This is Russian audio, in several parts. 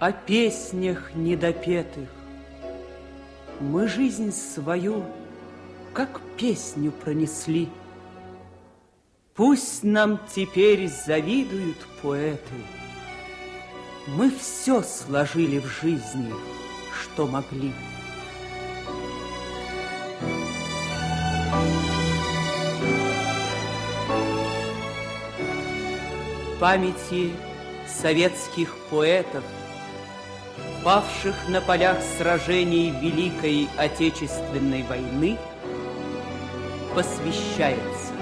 о песнях недопетых. Мы жизнь свою, как песню пронесли. Пусть нам теперь завидуют поэты. Мы все сложили в жизни, что могли. Памяти советских поэтов, павших на полях сражений Великой Отечественной войны, посвящается.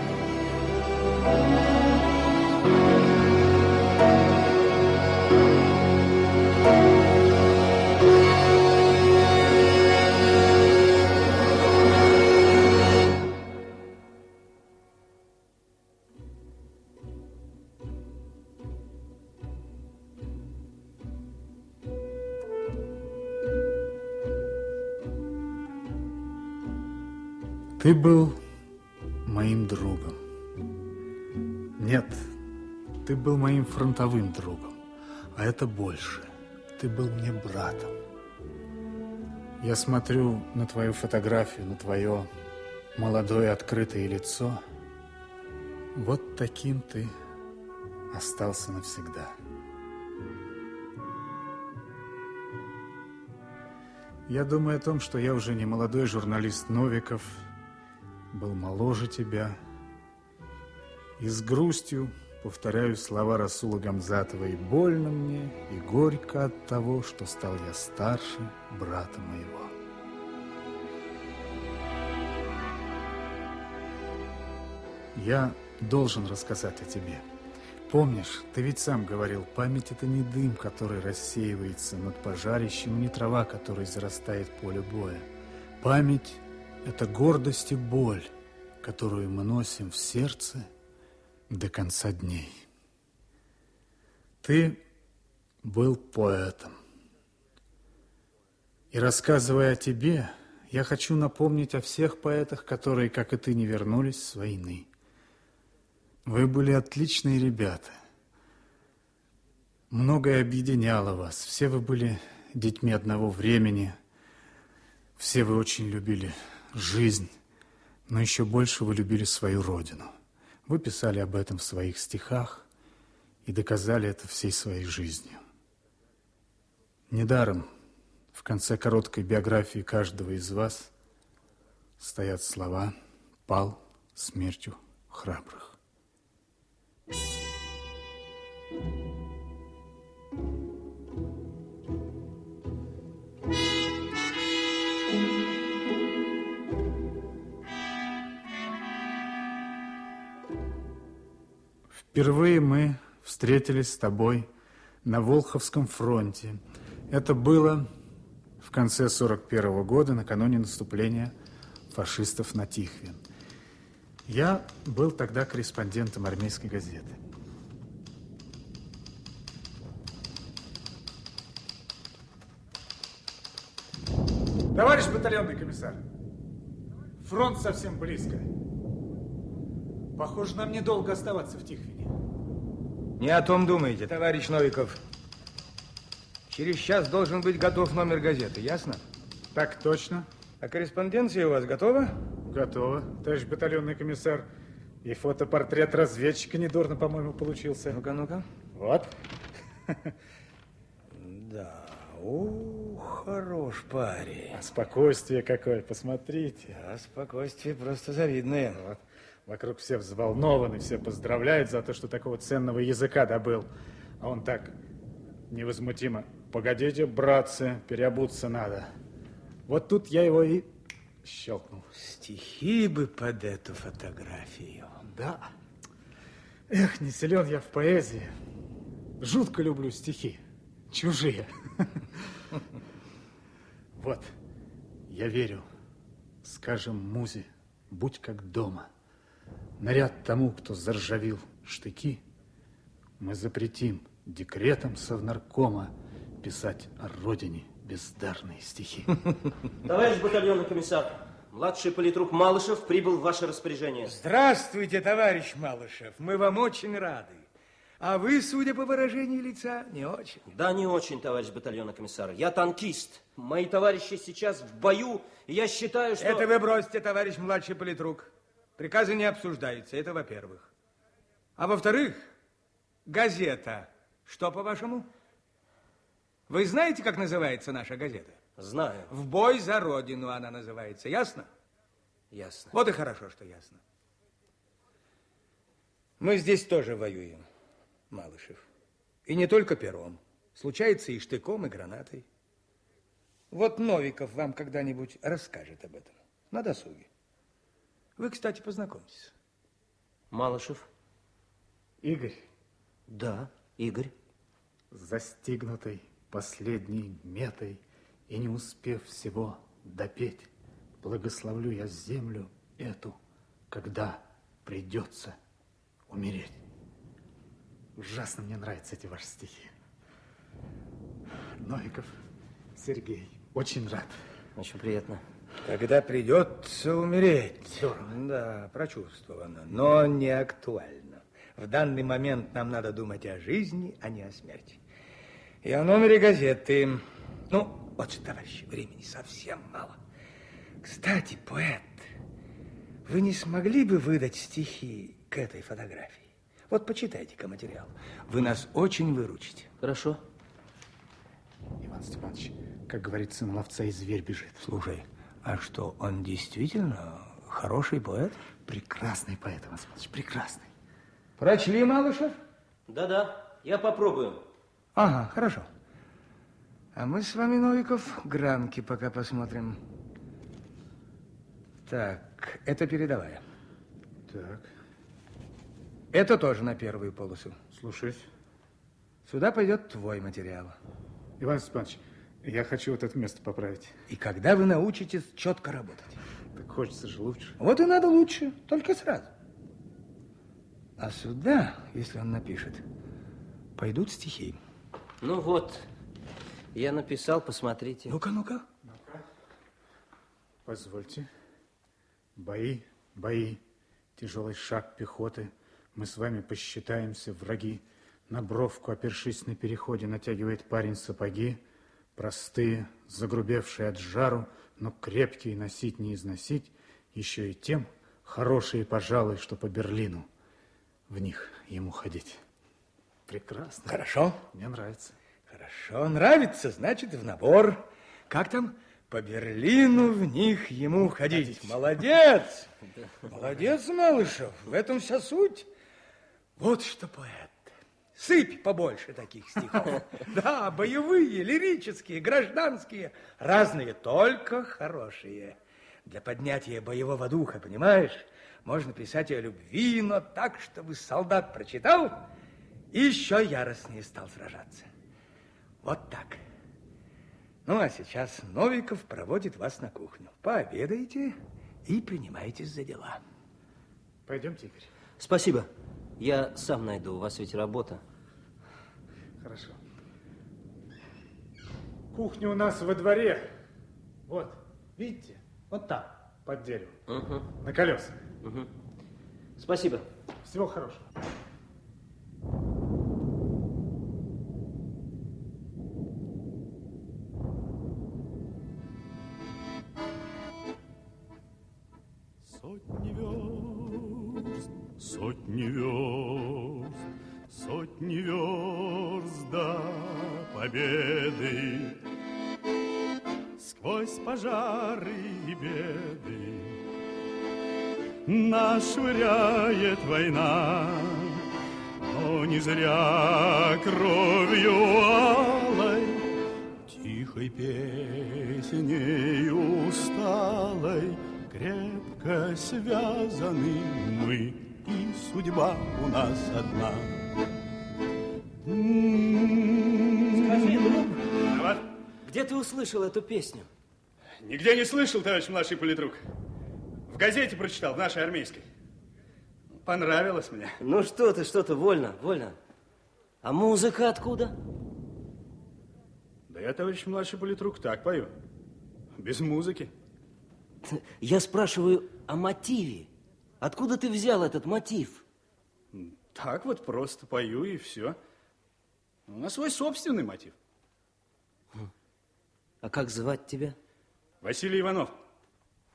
Ты был моим другом. Нет, ты был моим фронтовым другом, а это больше. Ты был мне братом. Я смотрю на твою фотографию, на твое молодое открытое лицо. Вот таким ты остался навсегда. Я думаю о том, что я уже не молодой журналист Новиков – был моложе тебя. И с грустью повторяю слова Расула Гамзатова. И больно мне, и горько от того, что стал я старше брата моего. Я должен рассказать о тебе. Помнишь, ты ведь сам говорил, память это не дым, который рассеивается над пожарищем, не трава, которой зарастает поле боя. Память это гордость и боль, которую мы носим в сердце до конца дней. Ты был поэтом. И рассказывая о тебе, я хочу напомнить о всех поэтах, которые, как и ты, не вернулись с войны. Вы были отличные ребята. Многое объединяло вас. Все вы были детьми одного времени. Все вы очень любили жизнь, но еще больше вы любили свою родину. Вы писали об этом в своих стихах и доказали это всей своей жизнью. Недаром в конце короткой биографии каждого из вас стоят слова «пал смертью храбрых». Впервые мы встретились с тобой на Волховском фронте. Это было в конце 41 -го года, накануне наступления фашистов на Тихвин. Я был тогда корреспондентом армейской газеты. Товарищ батальонный комиссар, фронт совсем близко. Похоже, нам недолго оставаться в Тихвине. Не о том думаете, товарищ Новиков. Через час должен быть готов номер газеты, ясно? Так точно. А корреспонденция у вас готова? Готова, товарищ батальонный комиссар. И фотопортрет разведчика недурно, по-моему, получился. Ну-ка, ну-ка. Вот. Да, о, хорош парень. А спокойствие какое, посмотрите. А спокойствие просто завидное. Вот. Вокруг все взволнованы, все поздравляют за то, что такого ценного языка добыл. А он так невозмутимо. Погодите, братцы, переобуться надо. Вот тут я его и щелкнул. Стихи бы под эту фотографию. Да. Эх, не силен я в поэзии. Жутко люблю стихи. Чужие. Вот, я верю. Скажем музе, будь как дома. Наряд тому, кто заржавил штыки, мы запретим декретом совнаркома писать о родине бездарные стихи. Товарищ батальонный комиссар, младший политрук Малышев прибыл в ваше распоряжение. Здравствуйте, товарищ Малышев. Мы вам очень рады. А вы, судя по выражению лица, не очень. Да, не очень, товарищ батальонный комиссар. Я танкист. Мои товарищи сейчас в бою, и я считаю, что... Это вы бросьте, товарищ младший политрук. Приказы не обсуждаются, это во-первых. А во-вторых, газета. Что, по-вашему? Вы знаете, как называется наша газета? Знаю. В бой за Родину она называется. Ясно? Ясно. Вот и хорошо, что ясно. Мы здесь тоже воюем, Малышев. И не только пером. Случается и штыком, и гранатой. Вот Новиков вам когда-нибудь расскажет об этом. На досуге. Вы, кстати, познакомьтесь. Малышев? Игорь. Да, Игорь. Застигнутый последней метой и не успев всего допеть, благословлю я землю эту, когда придется умереть. Ужасно мне нравятся эти ваши стихи. Новиков Сергей, очень рад. Очень приятно. Когда придется умереть. Здорово. Да, прочувствовано, но не актуально. В данный момент нам надо думать о жизни, а не о смерти. И о номере газеты. Ну, вот что, товарищи, времени совсем мало. Кстати, поэт, вы не смогли бы выдать стихи к этой фотографии? Вот почитайте-ка материал. Вы нас очень выручите. Хорошо. Иван Степанович, как говорит сын ловца, и зверь бежит. Слушай, а что, он действительно хороший поэт? Прекрасный поэт, Иван Степанович, прекрасный. Прочли, Малышев? Да-да, я попробую. Ага, хорошо. А мы с вами, Новиков, гранки пока посмотрим. Так, это передовая. Так, Это тоже на первую полосу. слушаюсь. Сюда пойдет твой материал. Иван Степанович, я хочу вот это место поправить. И когда вы научитесь четко работать? Так хочется же лучше. Вот и надо лучше, только сразу. А сюда, если он напишет, пойдут стихи. Ну вот, я написал, посмотрите. Ну-ка, ну-ка. Позвольте. Бои, бои, тяжелый шаг пехоты. Мы с вами посчитаемся, враги. На бровку, опершись на переходе, натягивает парень сапоги. Простые, загрубевшие от жару, но крепкие носить не износить. Еще и тем хорошие, пожалуй, что по Берлину. В них ему ходить. Прекрасно. Хорошо. Мне нравится. Хорошо, нравится, значит, в набор. Как там? По Берлину в них ему ходить. Молодец! Молодец, Малышев, в этом вся суть. Вот что поэт. Сыпь побольше таких стихов. Да, боевые, лирические, гражданские, разные, только хорошие. Для поднятия боевого духа, понимаешь? Можно писать о любви, но так, чтобы солдат прочитал и еще яростнее стал сражаться. Вот так. Ну, а сейчас Новиков проводит вас на кухню. Пообедаете и принимаетесь за дела. Пойдемте, Игорь. Спасибо. Я сам найду, у вас ведь работа. Хорошо. Кухня у нас во дворе. Вот, видите? Вот там, под деревом. Угу, На колесах. угу. Спасибо. Всего хорошего. Нас швыряет война, но не зря кровью алой, тихой песней усталой крепко связаны мы, и судьба у нас одна. Скажи, друг, Вот. где ты услышал эту песню? Нигде не слышал, товарищ младший политрук. В газете прочитал, в нашей армейской. Понравилось мне. Ну что ты, что ты, вольно, вольно. А музыка откуда? Да я, товарищ младший политрук, так пою. Без музыки. Я спрашиваю о мотиве. Откуда ты взял этот мотив? Так вот просто пою и все. У нас свой собственный мотив. А как звать тебя? Василий Иванов.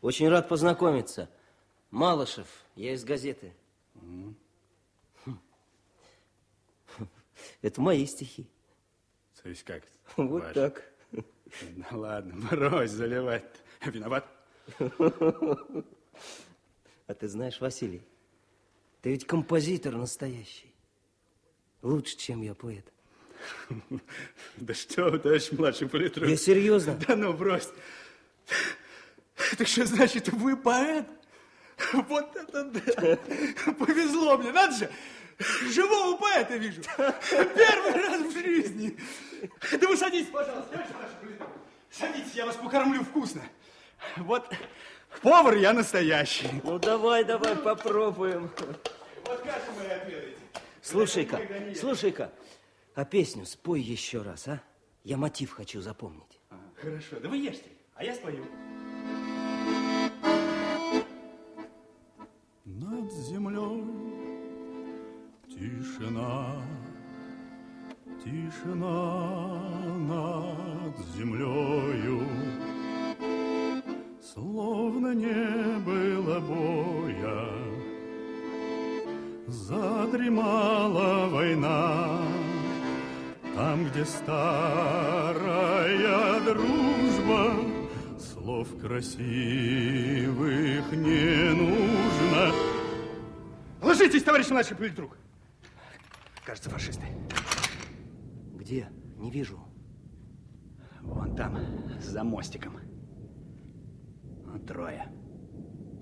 Очень рад познакомиться. Малышев, я из газеты. Это мои стихи. То есть как? Вот Ваши? так. Ну ладно, морозь заливать. Виноват? А ты знаешь, Василий, ты ведь композитор настоящий. Лучше, чем я поэт. Да что вы, товарищ младший политрук. Я серьезно. Да ну, брось. Так что значит, вы поэт? Вот это да! Повезло мне, надо же! Живого поэта вижу! Первый раз в жизни! Да вы садитесь, пожалуйста, младший политрук. Садитесь, я вас покормлю вкусно. Вот повар я настоящий. Ну, давай, давай, попробуем. Вот кашу вы отведаете. Слушай-ка, слушай-ка, а песню спой еще раз, а? Я мотив хочу запомнить. А, Хорошо, да вы ешьте, а я спою. Там, где старая дружба, Слов красивых не нужно. Ложитесь, товарищ младший политрук. Кажется, фашисты. Где? Не вижу. Вон там, за мостиком. Трое.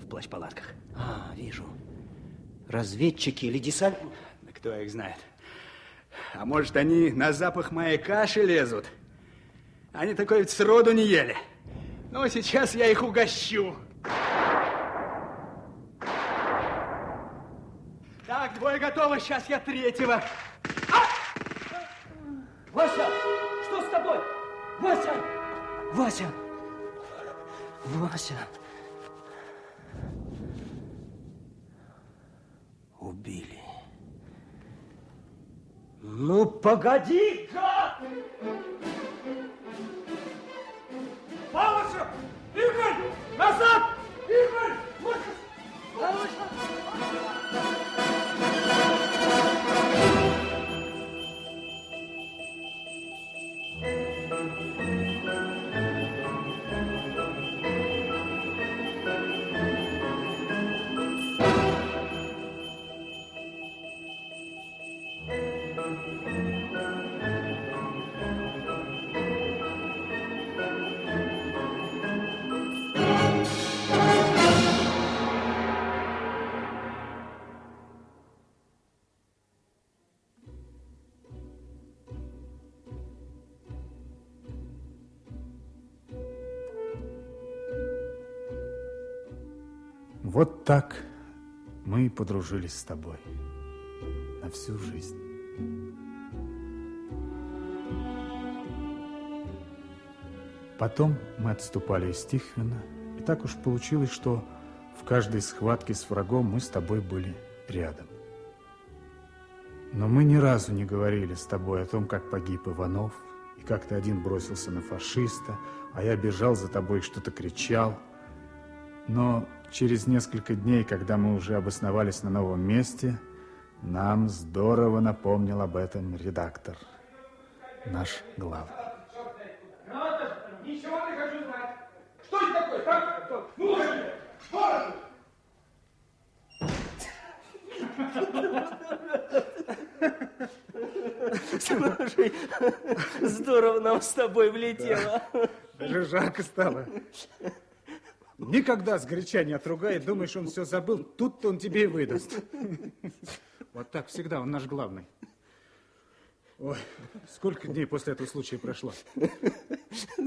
В плащ-палатках. А, вижу. Разведчики или десант? Да кто их знает. А может, они на запах моей каши лезут? Они такой ведь сроду не ели. Ну, сейчас я их угощу. Так, двое готовы, сейчас я третьего. Вася, что с тобой? Вася! Вася! Вася! Убили. Ну, погоди, гад! Малышев! Игорь! Назад! Вот так мы и подружились с тобой на всю жизнь. Потом мы отступали из Тихвина, и так уж получилось, что в каждой схватке с врагом мы с тобой были рядом. Но мы ни разу не говорили с тобой о том, как погиб Иванов, и как ты один бросился на фашиста, а я бежал за тобой и что-то кричал. Но через несколько дней, когда мы уже обосновались на новом месте, нам здорово напомнил об этом редактор, наш главный. Ничего не хочу знать. Что это такое? Как? Ну, ворон! Слушай, здорово нам с тобой влетело. Даже жарко стало. Никогда сгоряча не отругает, думаешь, он все забыл, тут-то он тебе и выдаст. Вот так всегда, он наш главный. Ой, сколько дней после этого случая прошло?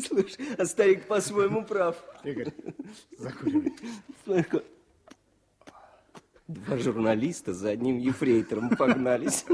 Слушай, а старик по-своему прав. Игорь, закуривай. Смотри, Два журналиста за одним ефрейтором погнались.